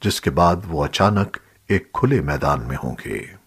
جس کے بعد وہ اچانک ایک کھلے میدان میں ہوں گے۔